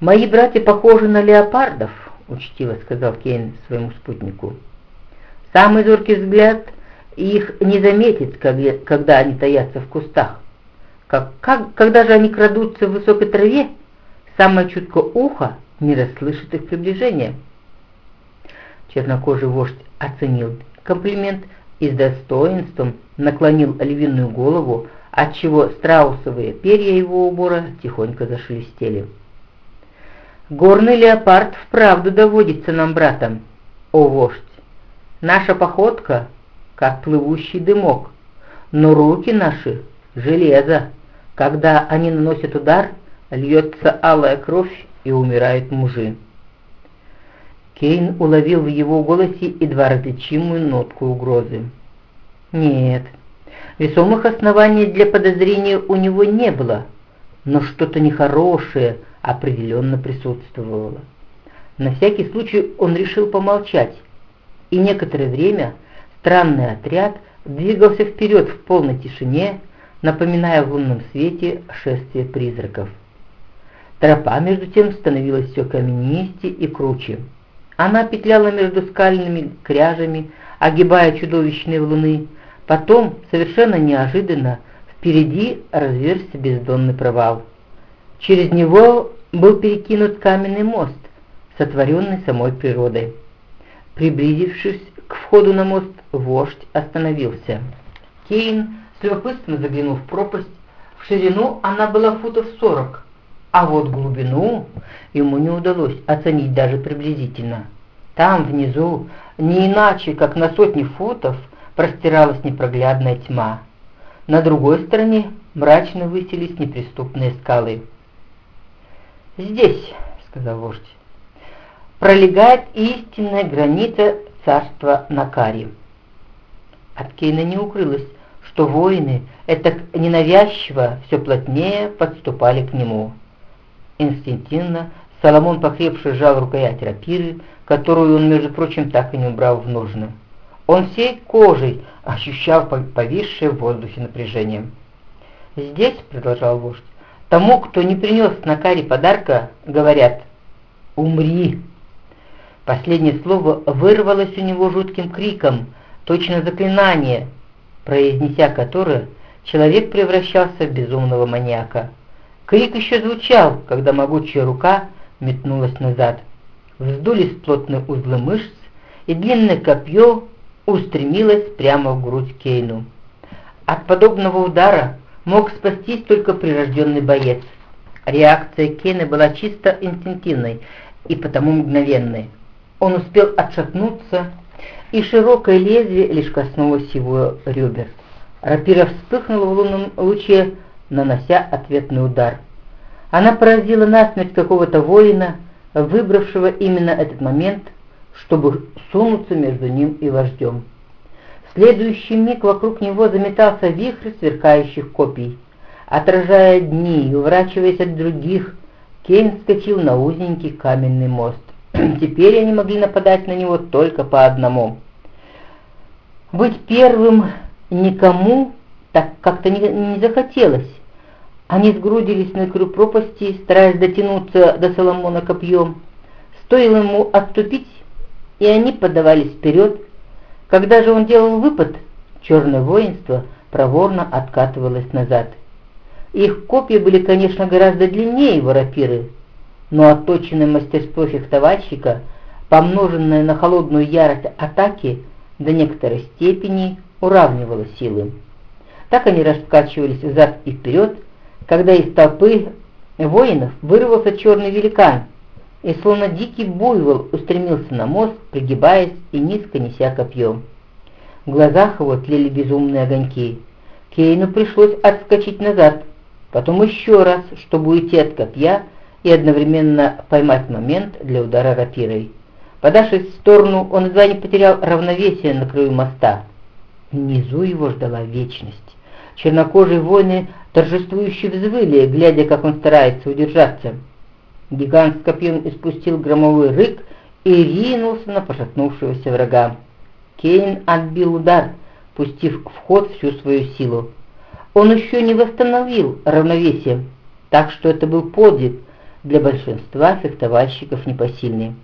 «Мои братья похожи на леопардов», — учтиво сказал Кейн своему спутнику. «Самый зоркий взгляд их не заметит, когда они таятся в кустах. Как, как, когда же они крадутся в высокой траве, самое чуткое ухо не расслышит их приближения». Чернокожий вождь оценил комплимент и с достоинством наклонил оливинную голову, отчего страусовые перья его убора тихонько зашелестели. «Горный леопард вправду доводится нам, братом, о вождь! Наша походка, как плывущий дымок, но руки наши — железо. Когда они наносят удар, льется алая кровь и умирают мужи». Кейн уловил в его голосе едва различимую нотку угрозы. «Нет, весомых оснований для подозрения у него не было, но что-то нехорошее определенно присутствовало. На всякий случай он решил помолчать, и некоторое время странный отряд двигался вперед в полной тишине, напоминая в лунном свете шествие призраков. Тропа, между тем, становилась все каменистее и круче. Она петляла между скальными кряжами, огибая чудовищные валуны. Потом, совершенно неожиданно, впереди разверзся бездонный провал. Через него был перекинут каменный мост, сотворенный самой природой. Приблизившись к входу на мост, вождь остановился. Кейн с любопытством заглянул в пропасть. В ширину она была футов сорок, а вот глубину ему не удалось оценить даже приблизительно. Там, внизу, не иначе, как на сотни футов, простиралась непроглядная тьма. На другой стороне мрачно высились неприступные скалы. «Здесь», — сказал вождь, — «пролегает истинная граница царства Накари». От Кейна не укрылось, что воины это ненавязчиво все плотнее подступали к нему. Инстинктивно Соломон покрепше сжал рукоять рапиры, которую он, между прочим, так и не убрал в ножны. Он всей кожей ощущал повисшее в воздухе напряжение. «Здесь», — продолжал вождь, — «тому, кто не принес на каре подарка, говорят, умри». Последнее слово вырвалось у него жутким криком, точно заклинание, произнеся которое, человек превращался в безумного маньяка. Крик еще звучал, когда могучая рука метнулась назад. Вздулись плотные узлы мышц, и длинное копье устремилось прямо в грудь Кейну. От подобного удара мог спастись только прирожденный боец. Реакция Кейна была чисто инстинктивной и потому мгновенной. Он успел отшатнуться, и широкое лезвие лишь коснулось его ребер. Рапира вспыхнула в лунном луче, нанося ответный удар. Она поразила насмерть какого-то воина, выбравшего именно этот момент, чтобы сунуться между ним и вождем. В следующий миг вокруг него заметался вихрь сверкающих копий. Отражая дни и уворачиваясь от других, Кейн скочил на узенький каменный мост. Теперь они могли нападать на него только по одному. Быть первым никому так как-то не, не захотелось. Они сгрудились на краю пропасти, стараясь дотянуться до Соломона копьем. Стоило ему отступить, и они подавались вперед. Когда же он делал выпад, черное воинство проворно откатывалось назад. Их копья были, конечно, гораздо длиннее его но отточенное мастерство фехтовальщика, помноженное на холодную ярость атаки, до некоторой степени уравнивало силы. Так они раскачивались взад и вперед, когда из толпы воинов вырвался черный великан и словно дикий буйвол устремился на мост, пригибаясь и низко неся копье. В глазах его тлели безумные огоньки. Кейну пришлось отскочить назад, потом еще раз, чтобы уйти от копья и одновременно поймать момент для удара рапирой. Подавшись в сторону, он едва не потерял равновесие на краю моста. Внизу его ждала вечность. Чернокожие воины торжествующе взвыли, глядя, как он старается удержаться. Гигант с копьем испустил громовой рык и ринулся на пошатнувшегося врага. Кейн отбил удар, пустив в ход всю свою силу. Он еще не восстановил равновесие, так что это был подвиг, для большинства фехтовальщиков непосильны.